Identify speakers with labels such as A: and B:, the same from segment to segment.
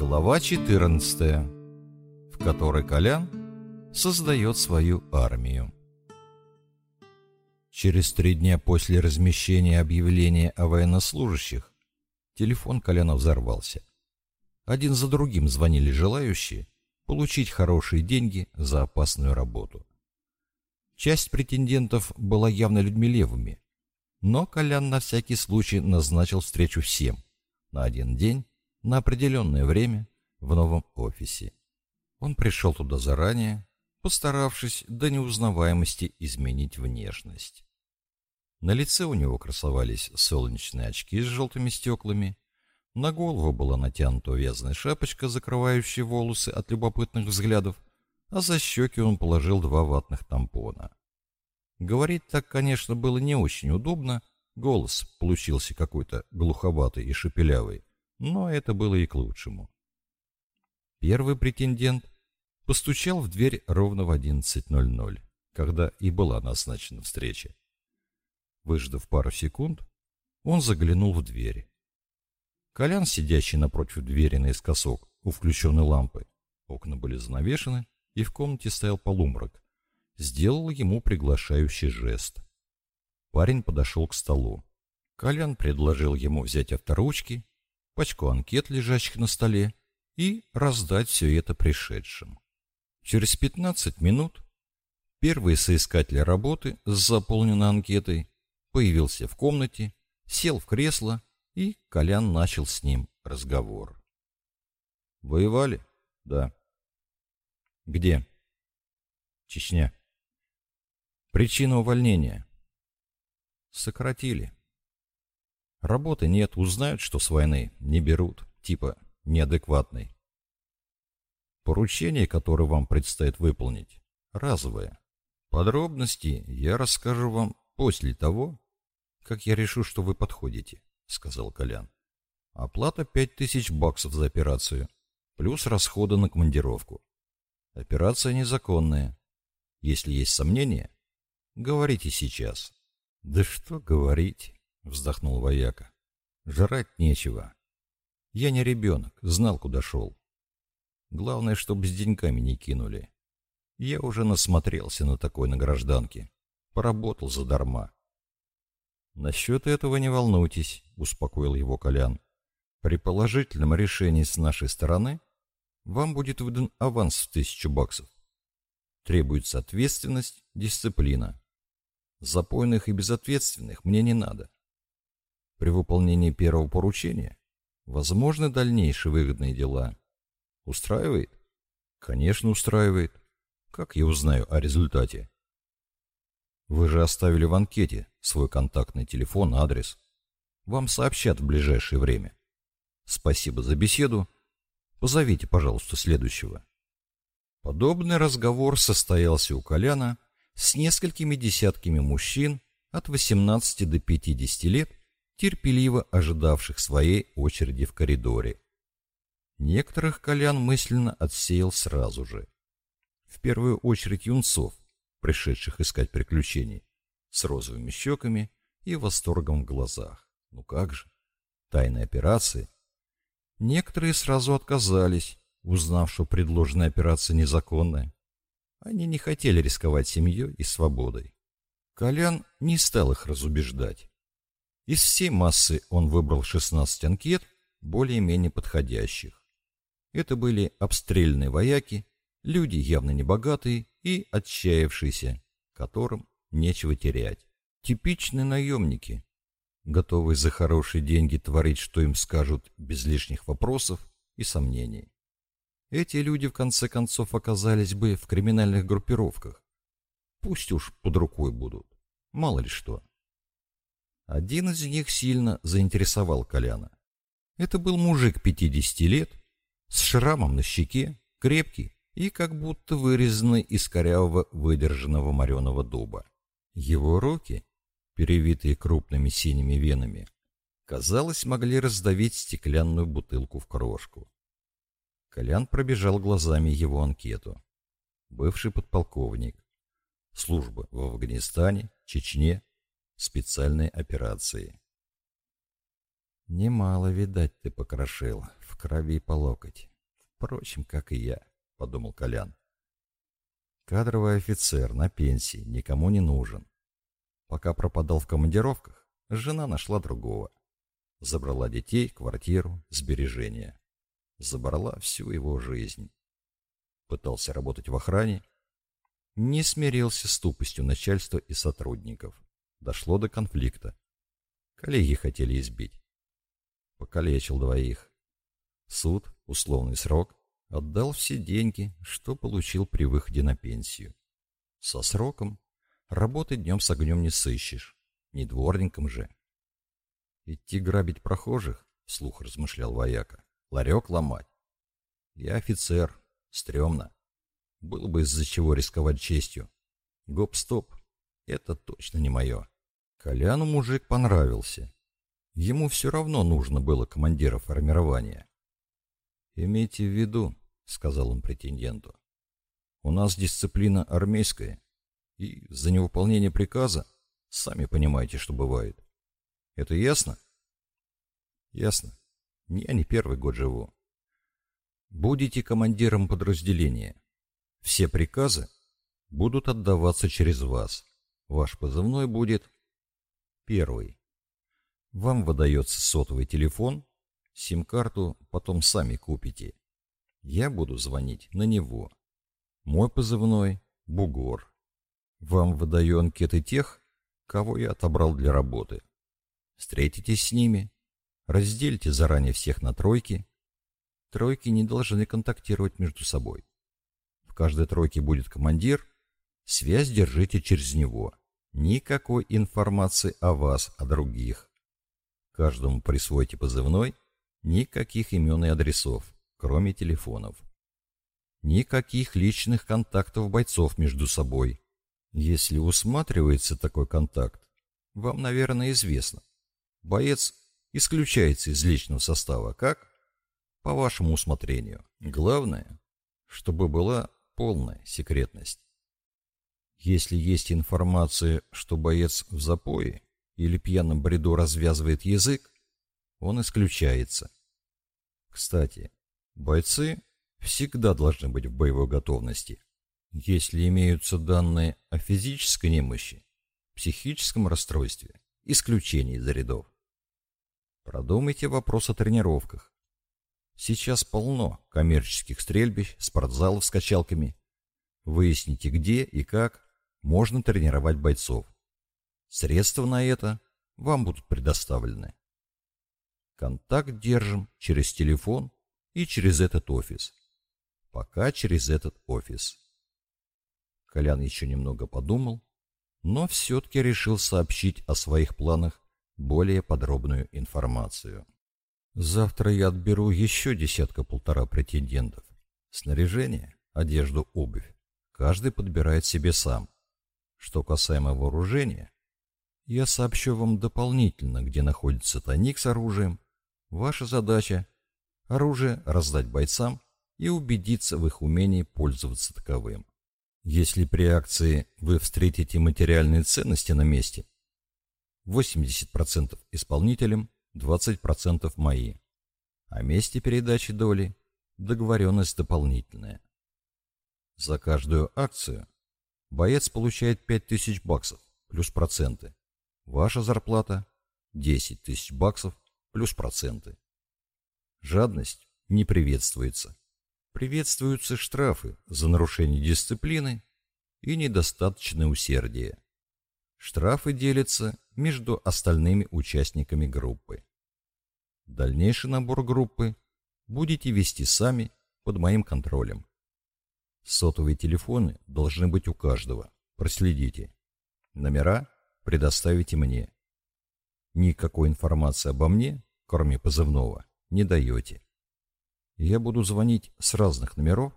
A: Глава 14, в которой Колян создает свою армию. Через три дня после размещения объявления о военнослужащих телефон Коляна взорвался. Один за другим звонили желающие получить хорошие деньги за опасную работу. Часть претендентов была явно людьми левыми, но Колян на всякий случай назначил встречу всем на один день на определенное время в новом офисе. Он пришел туда заранее, постаравшись до неузнаваемости изменить внешность. На лице у него красовались солнечные очки с желтыми стеклами, на голову была натянута вязаная шапочка, закрывающая волосы от любопытных взглядов, а за щеки он положил два ватных тампона. Говорить так, конечно, было не очень удобно, голос получился какой-то глуховатый и шепелявый, но это было и к лучшему. Первый претендент постучал в дверь ровно в 11.00, когда и была назначена встреча. Выждав пару секунд, он заглянул в дверь. Колян, сидящий напротив двери наискосок у включенной лампы, окна были занавешены, и в комнате стоял полумрак, сделал ему приглашающий жест. Парень подошел к столу. Колян предложил ему взять авторучки пачку анкет, лежащих на столе, и раздать все это пришедшим. Через 15 минут первый соискатель работы с заполненной анкетой появился в комнате, сел в кресло, и Колян начал с ним разговор. «Воевали?» «Да». «Где?» «Чечня». «Причина увольнения?» «Сократили». Работы нет, узнают, что с войны не берут, типа неадекватный. Поручение, которое вам предстоит выполнить, разовое. Подробности я расскажу вам после того, как я решу, что вы подходите, сказал Колян. Оплата пять тысяч баксов за операцию, плюс расходы на командировку. Операция незаконная. Если есть сомнения, говорите сейчас. Да что говорить? — вздохнул вояка. «Жрать нечего. Я не ребенок, знал, куда шел. Главное, чтобы с деньками не кинули. Я уже насмотрелся на такой на гражданке. Поработал задарма». «Насчет этого не волнуйтесь», — успокоил его Колян. «При положительном решении с нашей стороны вам будет выдан аванс в тысячу баксов. Требуется ответственность, дисциплина. Запойных и безответственных мне не надо. При выполнении первого поручения возможны дальнейшие выгодные дела. Устраивает? Конечно, устраивает. Как я узнаю о результате? Вы же оставили в анкете свой контактный телефон, адрес. Вам сообщат в ближайшее время. Спасибо за беседу. Позовите, пожалуйста, следующего. Подобный разговор состоялся у Коляна с несколькими десятками мужчин от 18 до 50 лет, терпеливо ожидавших своей очереди в коридоре. Некоторых Колян мысленно отсеял сразу же. В первую очередь юнцов, пришедших искать приключений, с розовыми щеками и восторгом в глазах. Ну как же, тайная операция. Некоторые сразу отказались, узнав, что предложенная операция незаконная. Они не хотели рисковать семьей и свободой. Колян не стал их разубеждать. Из всей массы он выбрал 16 анкет, более-менее подходящих. Это были обстрельные вояки, люди явно небогатые и отчаявшиеся, которым нечего терять. Типичные наемники, готовые за хорошие деньги творить, что им скажут, без лишних вопросов и сомнений. Эти люди в конце концов оказались бы в криминальных группировках. Пусть уж под рукой будут, мало ли что. Один из них сильно заинтересовал Коляна. Это был мужик 50 лет, с шрамом на щеке, крепкий и как будто вырезанный из корявого выдержанного мореного дуба. Его руки, перевитые крупными синими венами, казалось, могли раздавить стеклянную бутылку в крошку. Колян пробежал глазами его анкету. Бывший подполковник. Служба в Афганистане, Чечне, специальной операции. Немало, видать, ты покрошил, в крови по локоть. Впрочем, как и я, подумал Колян. Кадровый офицер на пенсии никому не нужен. Пока пропадал в командировках, жена нашла другого. Забрала детей, квартиру, сбережения. Забрала всю его жизнь. Пытался работать в охране. Не смирился с тупостью начальства и сотрудников. Дошло до конфликта. Коллеги хотели избить. Покалечил двоих. Суд, условный срок, отдал все деньги, что получил при выходе на пенсию. Со сроком работы днем с огнем не сыщешь, не дворником же. Идти грабить прохожих, слух размышлял вояка, ларек ломать. Я офицер, стрёмно. Было бы из-за чего рисковать честью. Гоп-стоп, это точно не мое. Коляну мужик понравился. Ему все равно нужно было командира формирования. «Имейте в виду», — сказал он претенденту, — «у нас дисциплина армейская, и за невыполнение приказа сами понимаете, что бывает. Это ясно?» «Ясно. Я не первый год живу. Будете командиром подразделения. Все приказы будут отдаваться через вас. Ваш позывной будет первый. Вам выдается сотовый телефон, сим-карту потом сами купите. Я буду звонить на него. Мой позывной — Бугор. Вам выдаю анкеты тех, кого я отобрал для работы. Встретитесь с ними, разделите заранее всех на тройки. Тройки не должны контактировать между собой. В каждой тройке будет командир, связь держите через него. Никакой информации о вас, о других. Каждому присвойте позывной, никаких имен и адресов, кроме телефонов. Никаких личных контактов бойцов между собой. Если усматривается такой контакт, вам, наверное, известно. Боец исключается из личного состава, как? По вашему усмотрению. Главное, чтобы была полная секретность. Если есть информация, что боец в запое или пьяном бреду развязывает язык, он исключается. Кстати, бойцы всегда должны быть в боевой готовности. Если имеются данные о физической немощи, психическом расстройстве, исключении из рядов. Продумайте вопрос о тренировках. Сейчас полно коммерческих стрельбищ, спортзалов с качалками. Выясните, где и как можно тренировать бойцов. Средства на это вам будут предоставлены. Контакт держим через телефон и через этот офис. Пока через этот офис. Колян еще немного подумал, но все-таки решил сообщить о своих планах более подробную информацию. Завтра я отберу еще десятка-полтора претендентов. Снаряжение, одежду, обувь. Каждый подбирает себе сам. Что касаемо вооружения, я сообщу вам дополнительно, где находится тайник с оружием. Ваша задача – оружие раздать бойцам и убедиться в их умении пользоваться таковым. Если при акции вы встретите материальные ценности на месте, 80% исполнителям, 20% мои. О месте передачи доли договоренность дополнительная. За каждую акцию Боец получает 5000 баксов плюс проценты. Ваша зарплата 10 тысяч баксов плюс проценты. Жадность не приветствуется. Приветствуются штрафы за нарушение дисциплины и недостаточное усердие. Штрафы делятся между остальными участниками группы. Дальнейший набор группы будете вести сами под моим контролем. Сотовые телефоны должны быть у каждого. Проследите. Номера предоставите мне. Никакой информации обо мне, кроме позывного, не даете. Я буду звонить с разных номеров.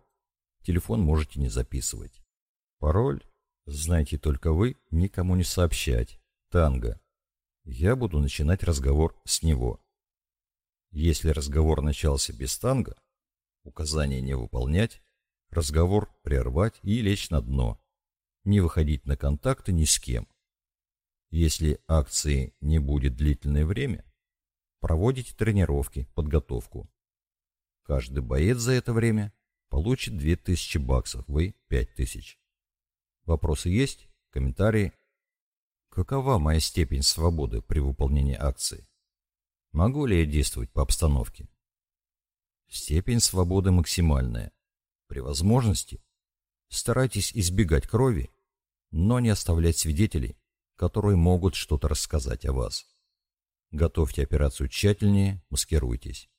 A: Телефон можете не записывать. Пароль знаете только вы, никому не сообщать. Танго. Я буду начинать разговор с него. Если разговор начался без танго, указания не выполнять, разговор прервать и лечь на дно. Не выходить на контакты ни с кем. Если акции не будет длительное время, проводите тренировки, подготовку. Каждый боец за это время получит 2000 баксов, вы 5000. Вопросы есть? Комментарии? Какова моя степень свободы при выполнении акции? Могу ли я действовать по обстановке? Степень свободы максимальная. При возможности старайтесь избегать крови, но не оставлять свидетелей, которые могут что-то рассказать о вас. Готовьте операцию тщательнее, маскируйтесь.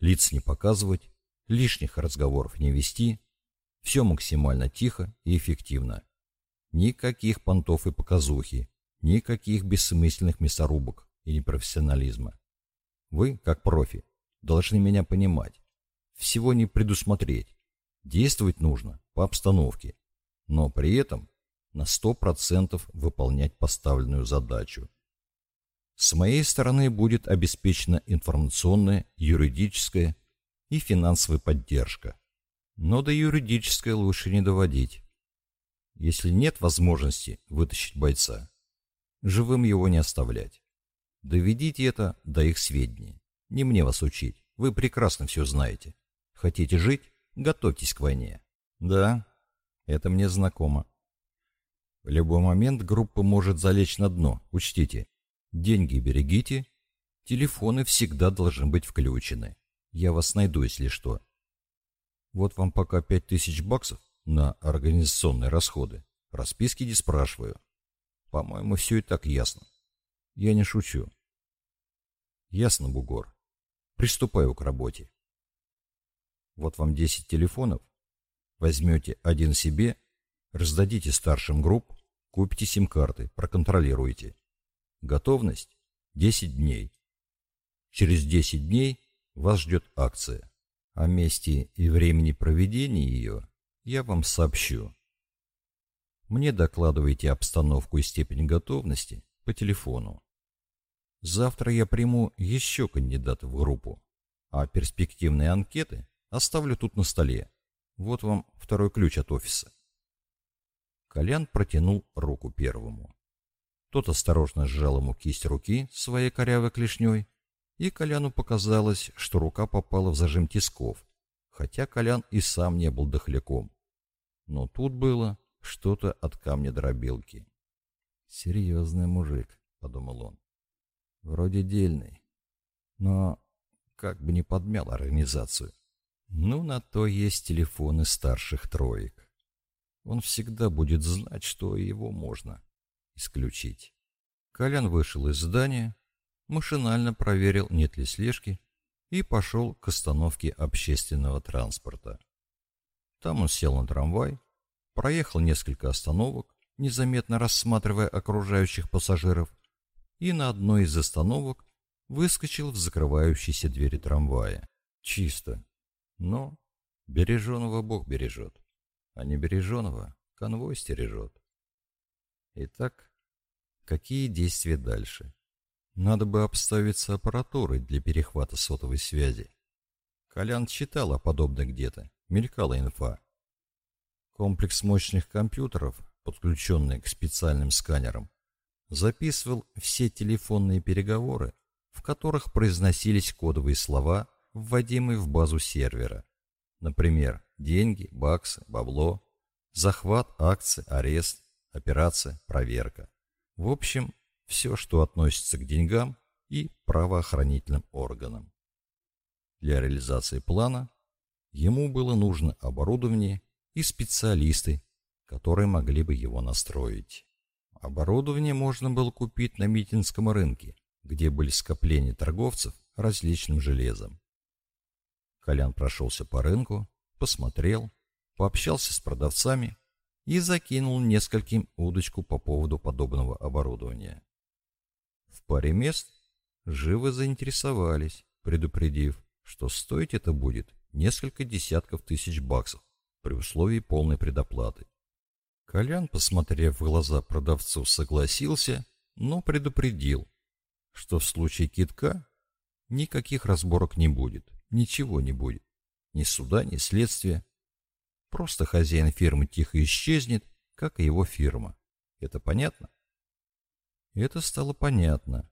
A: Лиц не показывать, лишних разговоров не вести. Все максимально тихо и эффективно. Никаких понтов и показухи, никаких бессмысленных мясорубок и непрофессионализма. Вы, как профи, должны меня понимать всего не предусмотреть. Действовать нужно по обстановке, но при этом на 100% выполнять поставленную задачу. С моей стороны будет обеспечена информационная, юридическая и финансовая поддержка. Но до юридической лучше не доводить. Если нет возможности вытащить бойца, живым его не оставлять. Доведите это до их сведения. Не мне вас учить, вы прекрасно все знаете. Хотите жить? Готовьтесь к войне. Да, это мне знакомо. В любой момент группа может залечь на дно, учтите. Деньги берегите, телефоны всегда должны быть включены. Я вас найду, если что. Вот вам пока пять тысяч баксов на организационные расходы. Расписки не спрашиваю. По-моему, все и так ясно. Я не шучу. Ясно, бугор. Приступаю к работе. Вот вам 10 телефонов. Возьмете один себе, раздадите старшим групп, купите сим-карты, проконтролируйте. Готовность 10 дней. Через 10 дней вас ждет акция. О месте и времени проведения ее я вам сообщу. Мне докладывайте обстановку и степень готовности по телефону. Завтра я приму еще кандидатов в группу, а перспективные анкеты Оставлю тут на столе. Вот вам второй ключ от офиса. Колян протянул руку первому. Тот осторожно сжал ему кисть руки своей корявой клешней, и Коляну показалось, что рука попала в зажим тисков, хотя Колян и сам не был дохляком. Но тут было что-то от камня дробилки. «Серьезный мужик», — подумал он. «Вроде дельный, но как бы не подмял организацию». Ну, на то есть телефоны старших троек. Он всегда будет знать, что его можно исключить. Колян вышел из здания, машинально проверил, нет ли слежки, и пошел к остановке общественного транспорта. Там он сел на трамвай, проехал несколько остановок, незаметно рассматривая окружающих пассажиров, и на одной из остановок выскочил в закрывающиеся двери трамвая. Чисто, но береженого Бог бережет, а не береженого конвой стережет. Итак, какие действия дальше? Надо бы обставиться аппаратурой для перехвата сотовой связи. Колян читал о подобном где-то, мелькала инфа. Комплекс мощных компьютеров, подключенный к специальным сканерам, записывал все телефонные переговоры, в которых произносились кодовые слова вводимый в базу сервера. Например, деньги, баксы, бабло, захват, акции, арест, операция, проверка. В общем, все, что относится к деньгам и правоохранительным органам. Для реализации плана ему было нужно оборудование и специалисты, которые могли бы его настроить. Оборудование можно было купить на Митинском рынке, где были скопления торговцев различным железом. Колян прошелся по рынку, посмотрел, пообщался с продавцами и закинул нескольким удочку по поводу подобного оборудования. В паре мест живо заинтересовались, предупредив, что стоить это будет несколько десятков тысяч баксов при условии полной предоплаты. Колян, посмотрев в глаза продавцу, согласился, но предупредил, что в случае китка никаких разборок не будет. Ничего не будет. Ни суда, ни следствия. Просто хозяин фирмы тихо исчезнет, как и его фирма. Это понятно? Это стало понятно.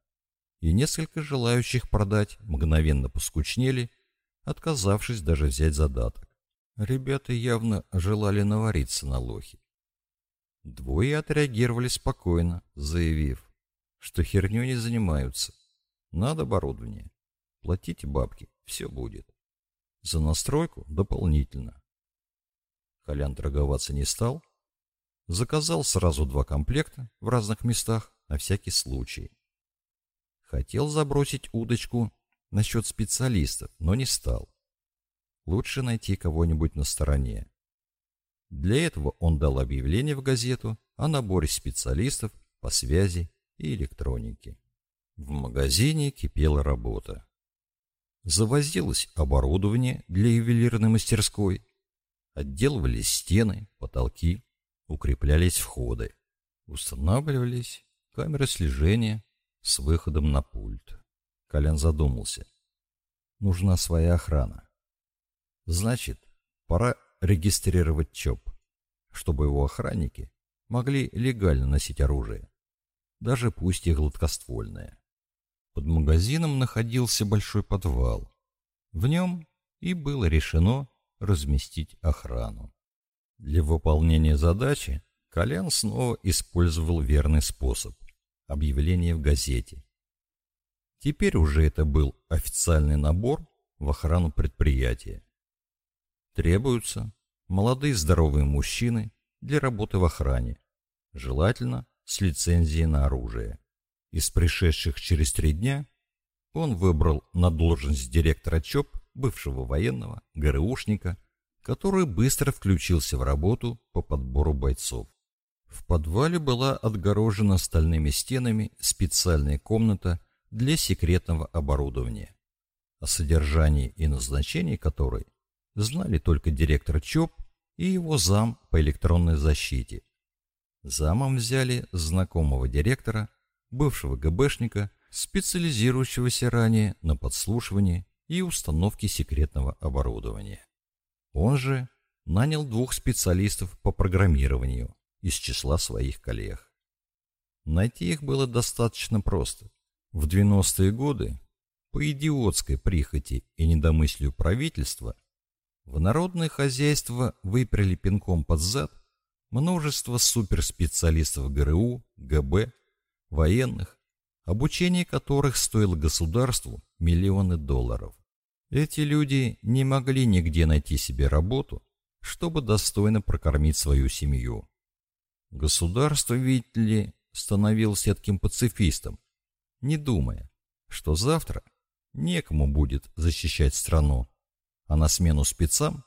A: И несколько желающих продать мгновенно поскучнели, отказавшись даже взять задаток. Ребята явно желали навариться на лохе. Двое отреагировали спокойно, заявив, что херню не занимаются. Надо оборудование. Платите бабки, все будет. За настройку дополнительно. Колян торговаться не стал. Заказал сразу два комплекта в разных местах на всякий случай. Хотел забросить удочку насчет специалистов, но не стал. Лучше найти кого-нибудь на стороне. Для этого он дал объявление в газету о наборе специалистов по связи и электронике. В магазине кипела работа. Завозилось оборудование для ювелирной мастерской, отделывались стены, потолки, укреплялись входы, устанавливались камеры слежения с выходом на пульт. Колян задумался. Нужна своя охрана. Значит, пора регистрировать ЧОП, чтобы его охранники могли легально носить оружие, даже пусть и гладкоствольное. Под магазином находился большой подвал. В нем и было решено разместить охрану. Для выполнения задачи Колян снова использовал верный способ – объявление в газете. Теперь уже это был официальный набор в охрану предприятия. Требуются молодые здоровые мужчины для работы в охране, желательно с лицензией на оружие. Из пришедших через три дня он выбрал на должность директора ЧОП бывшего военного, ГРУшника, который быстро включился в работу по подбору бойцов. В подвале была отгорожена стальными стенами специальная комната для секретного оборудования, о содержании и назначении которой знали только директор ЧОП и его зам по электронной защите. Замом взяли знакомого директора бывшего ГБшника, специализирующегося ранее на подслушивании и установке секретного оборудования. Он же нанял двух специалистов по программированию из числа своих коллег. Найти их было достаточно просто. В 90-е годы, по идиотской прихоти и недомыслию правительства, в народное хозяйство выпряли пинком под зад множество суперспециалистов ГРУ, ГБ военных, обучение которых стоило государству миллионы долларов. Эти люди не могли нигде найти себе работу, чтобы достойно прокормить свою семью. Государство, видите ли, становилось таким пацифистом, не думая, что завтра некому будет защищать страну, а на смену спецам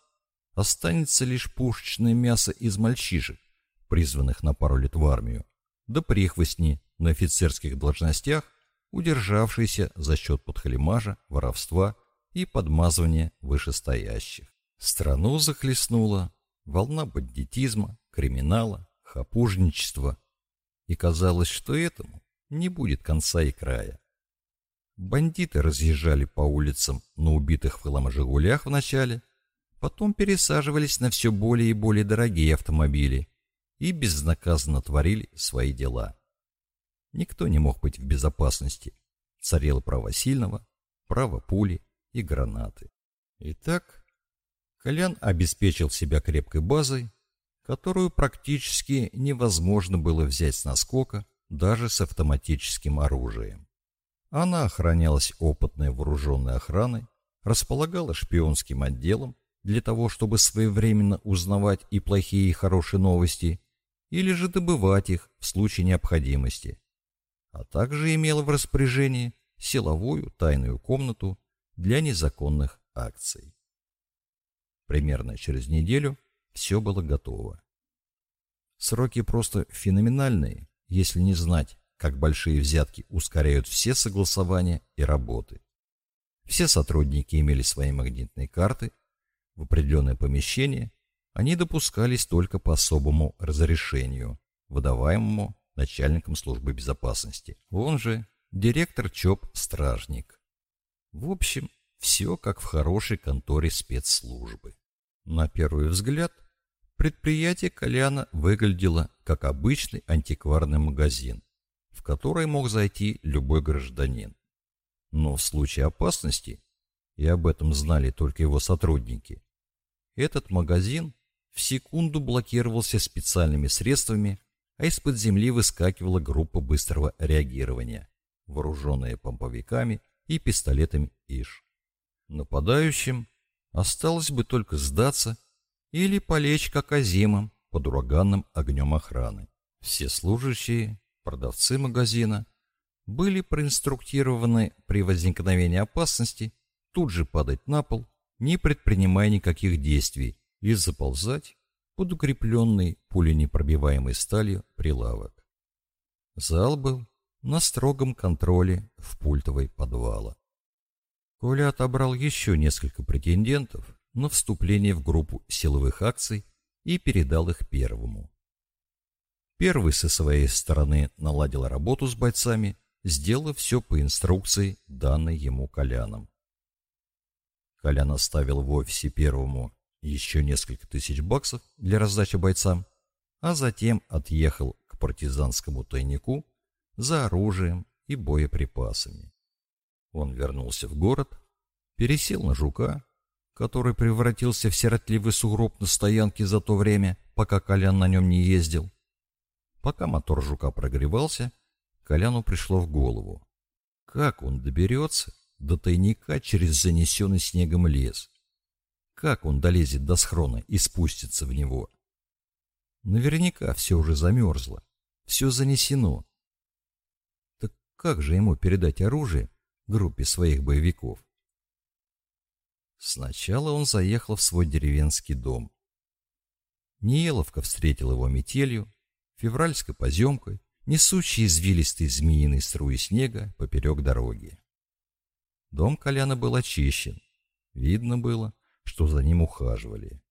A: останется лишь пушечное мясо из мальчишек, призванных на пару лет в армию, да прихвостни на офицерских должностях, удержавшиеся за счет подхалимажа, воровства и подмазывания вышестоящих. Страну захлестнула волна бандитизма, криминала, хапужничества, и казалось, что этому не будет конца и края. Бандиты разъезжали по улицам на убитых в хлам «Жигулях» вначале, потом пересаживались на все более и более дорогие автомобили и безнаказанно творили свои дела. Никто не мог быть в безопасности. Царело право сильного, право пули и гранаты. Итак, Колян обеспечил себя крепкой базой, которую практически невозможно было взять с наскока даже с автоматическим оружием. Она охранялась опытной вооруженной охраной, располагала шпионским отделом для того, чтобы своевременно узнавать и плохие, и хорошие новости, или же добывать их в случае необходимости а также имела в распоряжении силовую тайную комнату для незаконных акций. Примерно через неделю все было готово. Сроки просто феноменальные, если не знать, как большие взятки ускоряют все согласования и работы. Все сотрудники имели свои магнитные карты, в определенное помещение они допускались только по особому разрешению, выдаваемому начальником службы безопасности. Он же директор ЧОП «Стражник». В общем, все как в хорошей конторе спецслужбы. На первый взгляд, предприятие Коляна выглядело как обычный антикварный магазин, в который мог зайти любой гражданин. Но в случае опасности и об этом знали только его сотрудники, этот магазин в секунду блокировался специальными средствами, а из-под земли выскакивала группа быстрого реагирования, вооруженная помповиками и пистолетами ИШ. Нападающим осталось бы только сдаться или полечь как озимом под ураганным огнем охраны. Все служащие, продавцы магазина были проинструктированы при возникновении опасности тут же падать на пол, не предпринимая никаких действий, и заползать под укрепленный пуленепробиваемой сталью прилавок. Зал был на строгом контроле в пультовой подвала. Коля отобрал еще несколько претендентов на вступление в группу силовых акций и передал их первому. Первый со своей стороны наладил работу с бойцами, сделав все по инструкции, данной ему Коляном. Колян оставил в офисе первому еще несколько тысяч баксов для раздачи бойцам, а затем отъехал к партизанскому тайнику за оружием и боеприпасами. Он вернулся в город, пересел на жука, который превратился в сиротливый сугроб на стоянке за то время, пока Колян на нем не ездил. Пока мотор жука прогревался, Коляну пришло в голову. Как он доберется до тайника через занесенный снегом лес? Как он долезет до схрона и спустится в него? Наверняка все уже замерзло, все занесено. Так как же ему передать оружие группе своих боевиков? Сначала он заехал в свой деревенский дом. Ниеловка встретил его метелью, февральской поземкой, несущей извилистые змеиные струи снега поперек дороги. Дом Коляна был очищен. Видно было, что за ним ухаживали.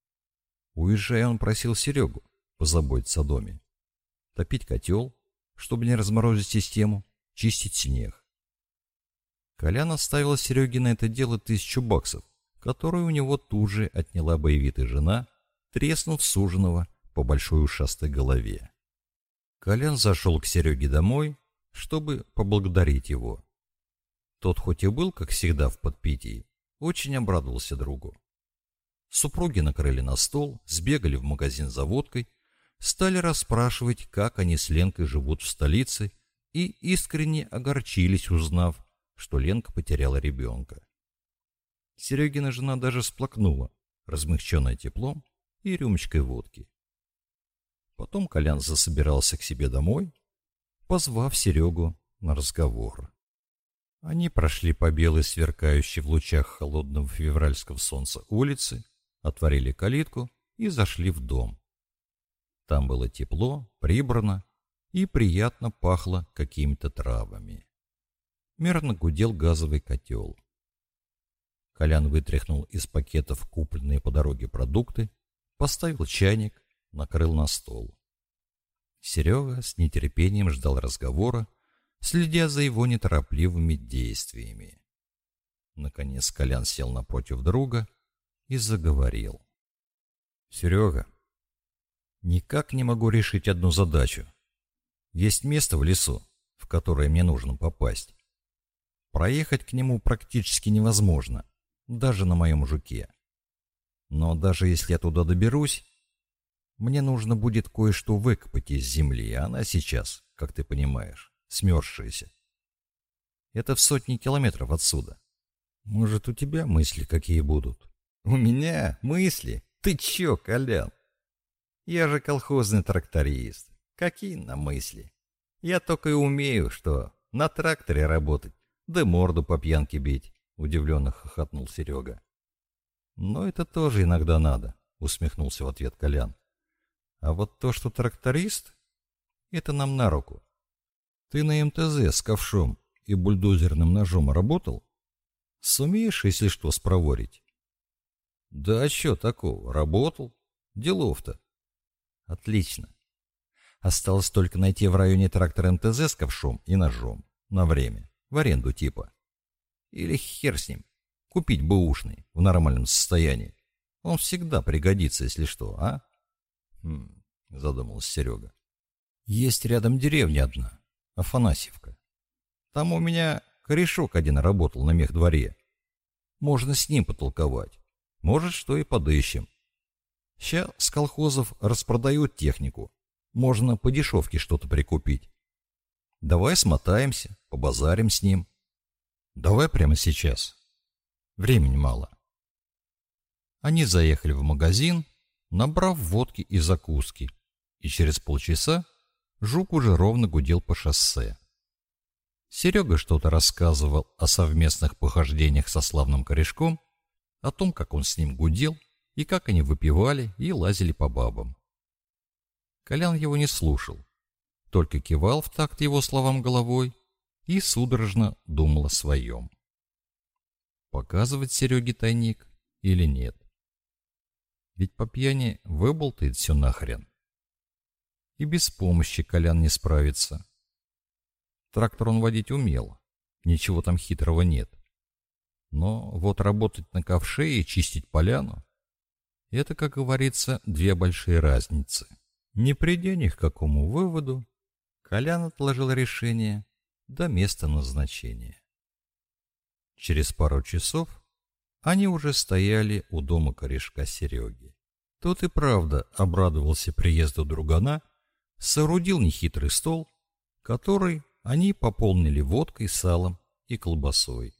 A: Уезжая, он просил Серегу позаботиться о доме. Топить котел, чтобы не разморозить систему, чистить снег. Колян оставил Сереге на это дело тысячу баксов, которую у него тут же отняла боевитая жена, треснув суженого по большой ушастой голове. Колян зашел к Сереге домой, чтобы поблагодарить его. Тот хоть и был, как всегда, в подпитии, очень обрадовался другу. Супруги накрыли на стол, сбегали в магазин за водкой, стали расспрашивать, как они с Ленкой живут в столице, и искренне огорчились, узнав, что Ленка потеряла ребенка. Серегина жена даже сплакнула, размягченная теплом и рюмочкой водки. Потом Колян засобирался к себе домой, позвав Серегу на разговор. Они прошли по белой сверкающей в лучах холодного февральского солнца улице, отворили калитку и зашли в дом. Там было тепло, прибрано и приятно пахло какими-то травами. Мерно гудел газовый котел. Колян вытряхнул из пакетов купленные по дороге продукты, поставил чайник, накрыл на стол. Серега с нетерпением ждал разговора, следя за его неторопливыми действиями. Наконец Колян сел напротив друга и заговорил. «Серега, никак не могу решить одну задачу. Есть место в лесу, в которое мне нужно попасть. Проехать к нему практически невозможно, даже на моем жуке. Но даже если я туда доберусь, мне нужно будет кое-что выкопать из земли, а она сейчас, как ты понимаешь, смерзшаяся. Это в сотни километров отсюда. Может, у тебя мысли какие будут? У меня мысли? Ты чё, Колян? Я же колхозный тракторист. Какие на мысли? Я только и умею, что на тракторе работать, да морду по пьянке бить, удивленно хохотнул Серега. Но это тоже иногда надо, усмехнулся в ответ Колян. А вот то, что тракторист, это нам на руку. Ты на МТЗ с ковшом и бульдозерным ножом работал? Сумеешь, если что, спроворить? Да а что такого? Работал. Делов-то. Отлично. Осталось только найти в районе трактора МТЗ с ковшом и ножом. На время. В аренду типа. Или хер с ним. Купить бэушный в нормальном состоянии. Он всегда пригодится, если что, а? Хм, задумался Серега. Есть рядом деревня одна. Афанасьевка. Там у меня корешок один работал на мех дворе. Можно с ним потолковать. Может, что и подыщем. Сейчас с колхозов распродают технику. Можно по дешевке что-то прикупить. Давай смотаемся, побазарим с ним. Давай прямо сейчас. Времени мало. Они заехали в магазин, набрав водки и закуски, и через полчаса Жук уже ровно гудел по шоссе. Серега что-то рассказывал о совместных похождениях со славным корешком, о том, как он с ним гудел, и как они выпивали и лазили по бабам. Колян его не слушал, только кивал в такт его словам головой и судорожно думал о своем. Показывать Сереге тайник или нет? Ведь по пьяни выболтает все нахрен. И без помощи Колян не справится. Трактор он водить умел. Ничего там хитрого нет. Но вот работать на ковше и чистить поляну — это, как говорится, две большие разницы. Не придя ни к какому выводу, Колян отложил решение до места назначения. Через пару часов они уже стояли у дома корешка Сереги. Тот и правда обрадовался приезду другана, соорудил нехитрый стол, который они пополнили водкой, салом и колбасой.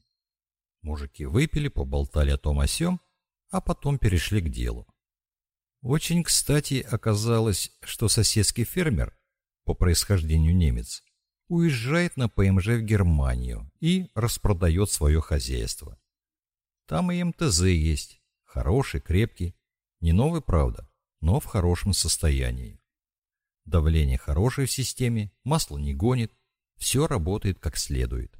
A: Мужики выпили, поболтали о том о сём, а потом перешли к делу. Очень кстати оказалось, что соседский фермер, по происхождению немец, уезжает на ПМЖ в Германию и распродает свое хозяйство. Там и МТЗ есть, хороший, крепкий, не новый, правда, но в хорошем состоянии. Давление хорошее в системе, масло не гонит, все работает как следует.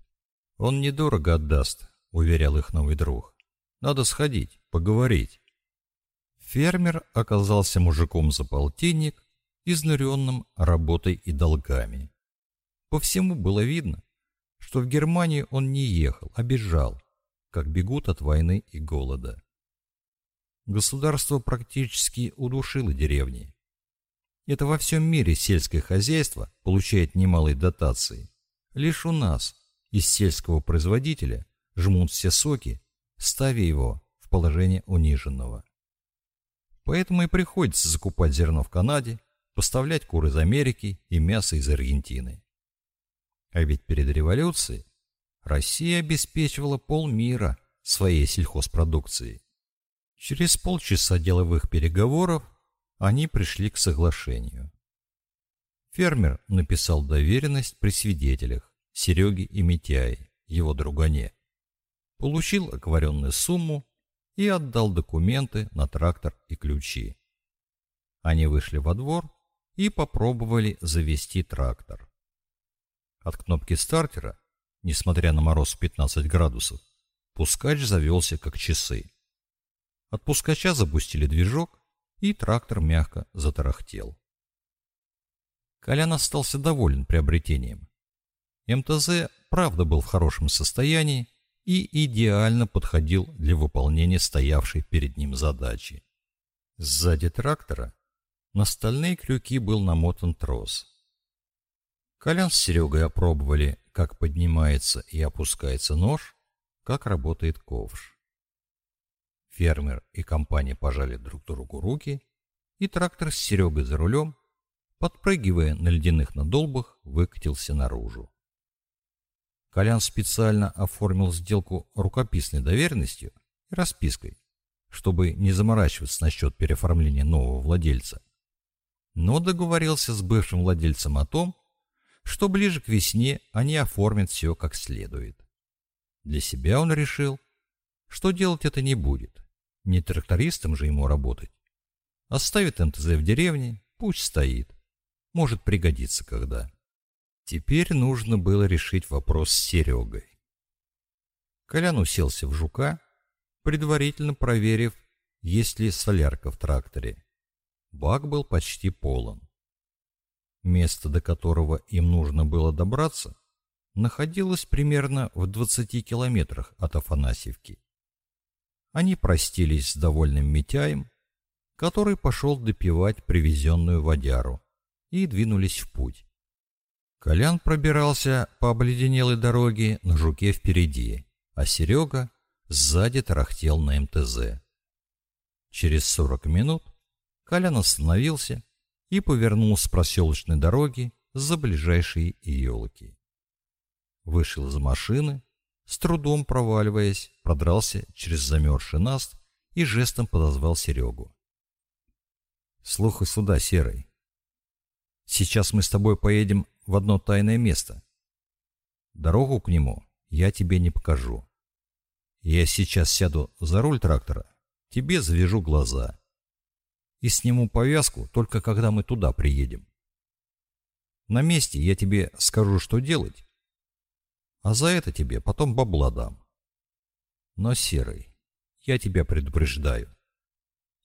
A: Он недорого отдаст, уверял их новый друг. Надо сходить, поговорить. Фермер оказался мужиком за полтинник, изнуренным работой и долгами. По всему было видно, что в Германию он не ехал, а бежал, как бегут от войны и голода. Государство практически удушило деревни, это во всем мире сельское хозяйство получает немалые дотации. Лишь у нас из сельского производителя жмут все соки, ставя его в положение униженного. Поэтому и приходится закупать зерно в Канаде, поставлять кур из Америки и мясо из Аргентины. А ведь перед революцией Россия обеспечивала полмира своей сельхозпродукцией. Через полчаса деловых переговоров они пришли к соглашению. Фермер написал доверенность при свидетелях Сереге и Митяе, его другане. Получил акваренную сумму и отдал документы на трактор и ключи. Они вышли во двор и попробовали завести трактор. От кнопки стартера, несмотря на мороз в 15 градусов, пускач завелся как часы. От пускача запустили движок, и трактор мягко затарахтел. Колян остался доволен приобретением. МТЗ правда был в хорошем состоянии и идеально подходил для выполнения стоявшей перед ним задачи. Сзади трактора на стальные крюки был намотан трос. Колян с Серегой опробовали, как поднимается и опускается нож, как работает ковш. Фермер и компания пожали друг другу руки, и трактор с Серегой за рулем, подпрыгивая на ледяных надолбах, выкатился наружу. Колян специально оформил сделку рукописной доверенностью и распиской, чтобы не заморачиваться насчет переоформления нового владельца. Но договорился с бывшим владельцем о том, что ближе к весне они оформят все как следует. Для себя он решил, что делать это не будет. Не трактористом же ему работать. Оставит МТЗ в деревне, пусть стоит. Может пригодиться когда. Теперь нужно было решить вопрос с Серегой. Колян уселся в жука, предварительно проверив, есть ли солярка в тракторе. Бак был почти полон. Место, до которого им нужно было добраться, находилось примерно в 20 километрах от Афанасьевки. Они простились с довольным Митяем, который пошел допивать привезенную водяру, и двинулись в путь. Колян пробирался по обледенелой дороге на жуке впереди, а Серега сзади тарахтел на МТЗ. Через сорок минут Колян остановился и повернул с проселочной дороги за ближайшие елки. Вышел из машины, с трудом проваливаясь, продрался через замерзший наст и жестом подозвал Серегу. «Слухай сюда, Серый. Сейчас мы с тобой поедем в одно тайное место. Дорогу к нему я тебе не покажу. Я сейчас сяду за руль трактора, тебе завяжу глаза. И сниму повязку только когда мы туда приедем. На месте я тебе скажу, что делать, а за это тебе потом бабла дам. Но, Серый, я тебя предупреждаю.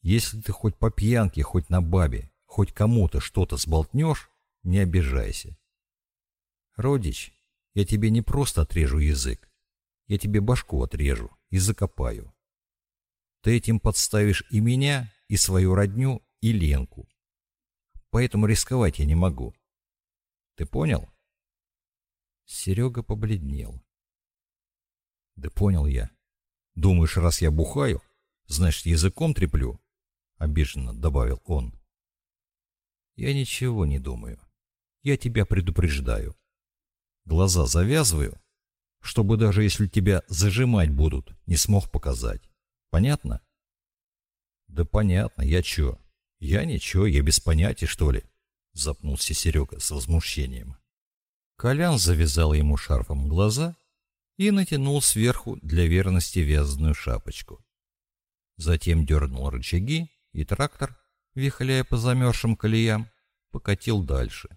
A: Если ты хоть по пьянке, хоть на бабе, хоть кому-то что-то сболтнешь, не обижайся. Родич, я тебе не просто отрежу язык, я тебе башку отрежу и закопаю. Ты этим подставишь и меня, и свою родню, и Ленку. Поэтому рисковать я не могу. Ты понял? Серега побледнел. Да понял я. Думаешь, раз я бухаю, значит, языком треплю? Обиженно добавил он. Я ничего не думаю. Я тебя предупреждаю. Глаза завязываю, чтобы даже если тебя зажимать будут, не смог показать. Понятно? Да понятно, я чё? Я ничего, я без понятия, что ли? Запнулся Серега с возмущением. Колян завязал ему шарфом глаза и натянул сверху для верности вязаную шапочку. Затем дернул рычаги, и трактор, вихляя по замерзшим колеям, покатил дальше.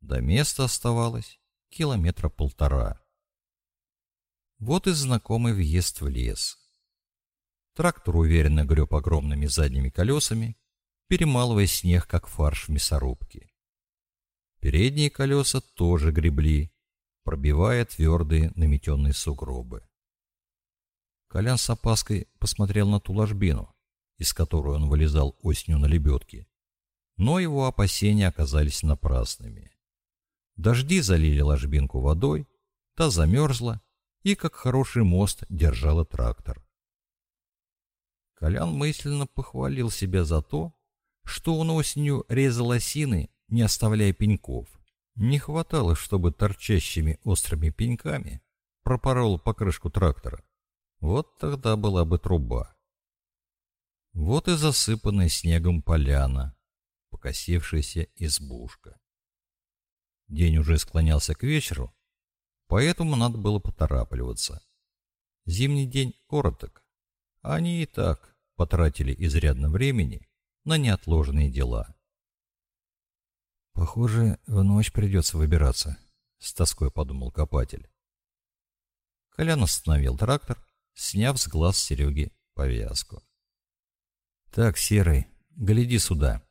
A: До места оставалось километра полтора. Вот и знакомый въезд в лес. Трактор уверенно греб огромными задними колесами, перемалывая снег, как фарш в мясорубке. Передние колеса тоже гребли, пробивая твердые наметенные сугробы. Колян с опаской посмотрел на ту ложбину, из которой он вылезал осенью на лебедке, но его опасения оказались напрасными. Дожди залили ложбинку водой, та замерзла и, как хороший мост, держала трактор. Колян мысленно похвалил себя за то, что он осенью резал осины, не оставляя пеньков. Не хватало, чтобы торчащими острыми пеньками пропорол покрышку трактора. Вот тогда была бы труба. Вот и засыпанная снегом поляна, покосившаяся избушка. День уже склонялся к вечеру, поэтому надо было поторапливаться. Зимний день короток, а они и так потратили изрядно времени на неотложные дела. «Похоже, в ночь придется выбираться», — с тоской подумал копатель. Колян остановил трактор, сняв с глаз Сереги повязку. «Так, Серый, гляди сюда.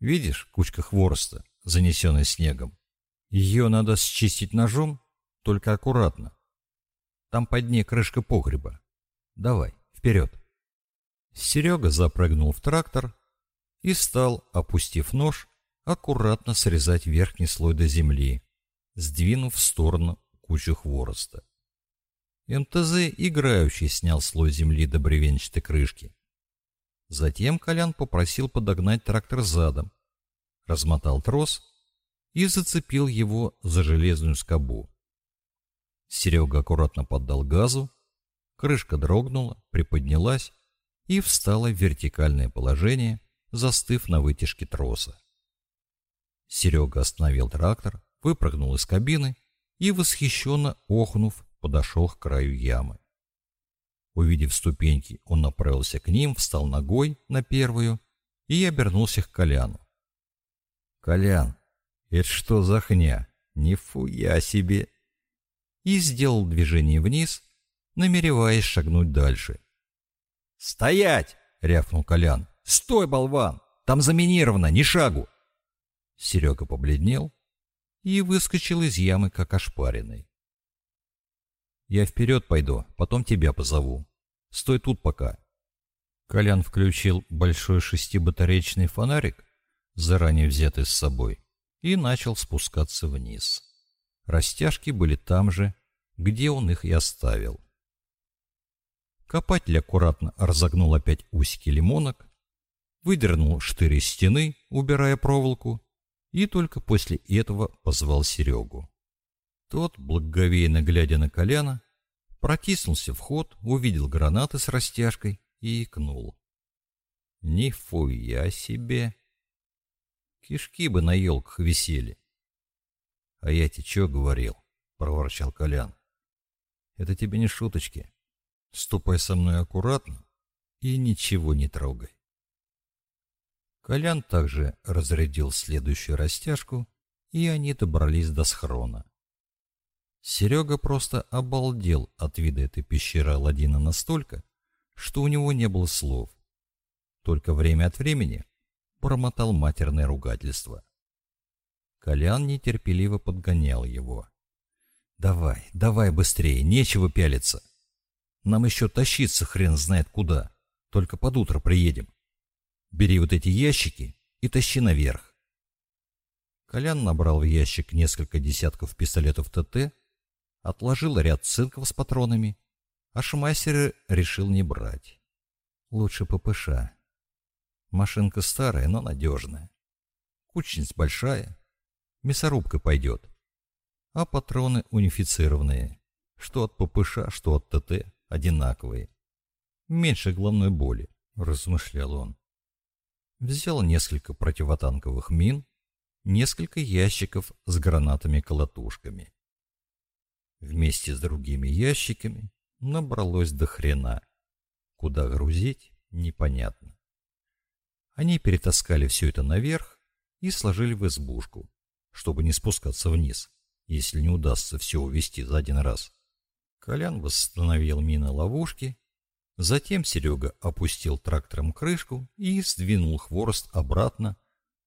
A: Видишь кучка хвороста? занесенной снегом. Ее надо счистить ножом, только аккуратно. Там под ней крышка погреба. Давай, вперед. Серега запрыгнул в трактор и стал, опустив нож, аккуратно срезать верхний слой до земли, сдвинув в сторону кучу хвороста. МТЗ играющий снял слой земли до бревенчатой крышки. Затем Колян попросил подогнать трактор задом, размотал трос и зацепил его за железную скобу. Серега аккуратно поддал газу, крышка дрогнула, приподнялась и встала в вертикальное положение, застыв на вытяжке троса. Серега остановил трактор, выпрыгнул из кабины и, восхищенно охнув, подошел к краю ямы. Увидев ступеньки, он направился к ним, встал ногой на первую и обернулся к Коляну. Колян, это что за хня? Нифуя себе!» И сделал движение вниз, намереваясь шагнуть дальше. «Стоять!» — рявкнул Колян. «Стой, болван! Там заминировано, ни шагу!» Серега побледнел и выскочил из ямы, как ошпаренный. «Я вперед пойду, потом тебя позову. Стой тут пока». Колян включил большой шестибатарейчный фонарик заранее взятый с собой, и начал спускаться вниз. Растяжки были там же, где он их и оставил. Копатель аккуратно разогнул опять усики лимонок, выдернул штырь из стены, убирая проволоку, и только после этого позвал Серегу. Тот, благоговейно глядя на Коляна, протиснулся в ход, увидел гранаты с растяжкой и икнул. Нифуя себе! Кишки бы на елках висели. — А я тебе что говорил? — проворчал Колян. — Это тебе не шуточки. Ступай со мной аккуратно и ничего не трогай. Колян также разрядил следующую растяжку, и они добрались до схрона. Серега просто обалдел от вида этой пещеры Аладдина настолько, что у него не было слов. Только время от времени промотал матерное ругательство. Колян нетерпеливо подгонял его. «Давай, давай быстрее, нечего пялиться. Нам еще тащиться хрен знает куда. Только под утро приедем. Бери вот эти ящики и тащи наверх». Колян набрал в ящик несколько десятков пистолетов ТТ, отложил ряд цинков с патронами, а шмайсеры решил не брать. Лучше ППШ. Машинка старая, но надежная. Кучница большая. Мясорубка пойдет. А патроны унифицированные. Что от ППШ, что от ТТ одинаковые. Меньше головной боли, размышлял он. Взял несколько противотанковых мин, несколько ящиков с гранатами-колотушками. Вместе с другими ящиками набралось до хрена. Куда грузить, непонятно. Они перетаскали все это наверх и сложили в избушку, чтобы не спускаться вниз, если не удастся все увести за один раз. Колян восстановил мины ловушки, затем Серега опустил трактором крышку и сдвинул хворост обратно,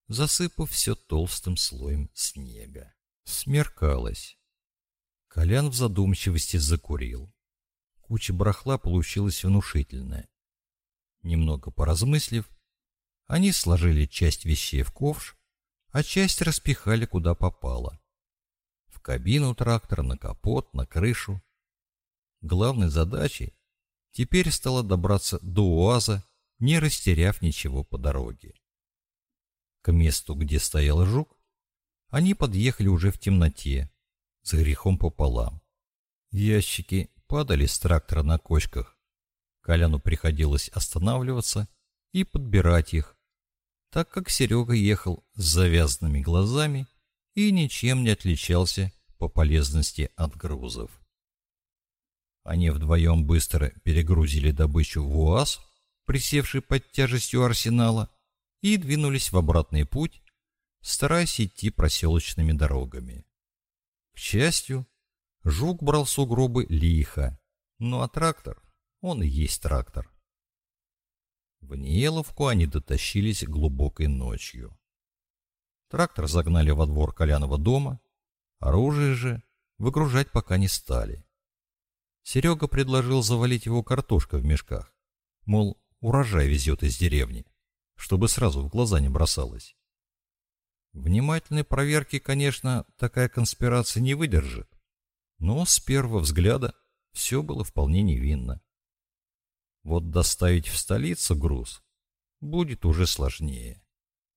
A: засыпав все толстым слоем снега. Смеркалось. Колян в задумчивости закурил. Куча барахла получилась внушительная. Немного поразмыслив, они сложили часть вещей в ковш, а часть распихали куда попало. В кабину трактора, на капот, на крышу. Главной задачей теперь стало добраться до УАЗа, не растеряв ничего по дороге. К месту, где стоял жук, они подъехали уже в темноте, с грехом пополам. Ящики падали с трактора на кочках. Коляну приходилось останавливаться и подбирать их, так как Серега ехал с завязанными глазами и ничем не отличался по полезности от грузов. Они вдвоем быстро перегрузили добычу в УАЗ, присевший под тяжестью арсенала, и двинулись в обратный путь, стараясь идти проселочными дорогами. К счастью, жук брал сугробы лихо, ну а трактор, он и есть трактор. В Ниеловку они дотащились глубокой ночью. Трактор загнали во двор Колянова дома, оружие же выгружать пока не стали. Серега предложил завалить его картошкой в мешках, мол, урожай везет из деревни, чтобы сразу в глаза не бросалось. Внимательной проверки, конечно, такая конспирация не выдержит, но с первого взгляда все было вполне невинно. Вот доставить в столицу груз будет уже сложнее.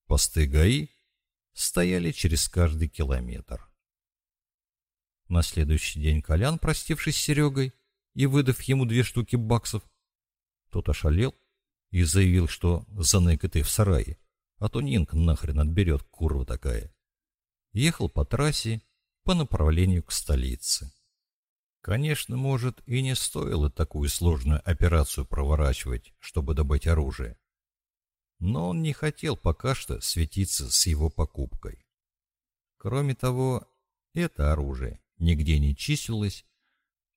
A: Посты ГАИ стояли через каждый километр. На следующий день Колян, простившись с Серегой и выдав ему две штуки баксов, тот ошалел и заявил, что заныкатый в сарае, а то Нинк нахрен отберет, курва такая. Ехал по трассе по направлению к столице. Конечно, может, и не стоило такую сложную операцию проворачивать, чтобы добыть оружие. Но он не хотел пока что светиться с его покупкой. Кроме того, это оружие нигде не числилось,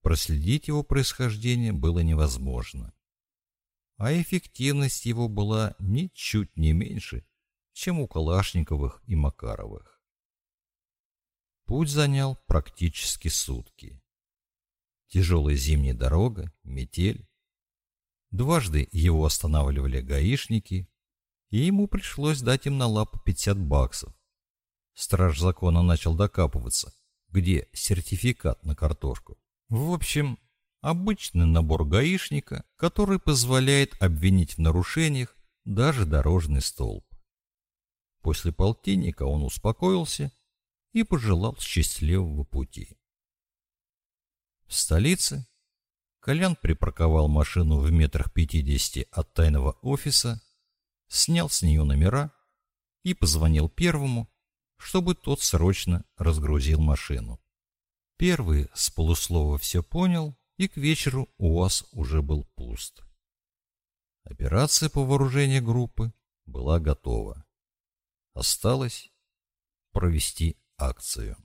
A: проследить его происхождение было невозможно. А эффективность его была ничуть не меньше, чем у Калашниковых и Макаровых. Путь занял практически сутки. Тяжелая зимняя дорога, метель. Дважды его останавливали гаишники, и ему пришлось дать им на лапу 50 баксов. Страж закона начал докапываться, где сертификат на картошку. В общем, Обычный набор гаишника, который позволяет обвинить в нарушениях даже дорожный столб. После полтинника он успокоился и пожелал счастливого пути. В столице Колян припарковал машину в метрах пятидесяти от тайного офиса, снял с нее номера и позвонил первому, чтобы тот срочно разгрузил машину. Первый с полуслова все понял, и к вечеру УАЗ уже был пуст. Операция по вооружению группы была готова. Осталось провести акцию.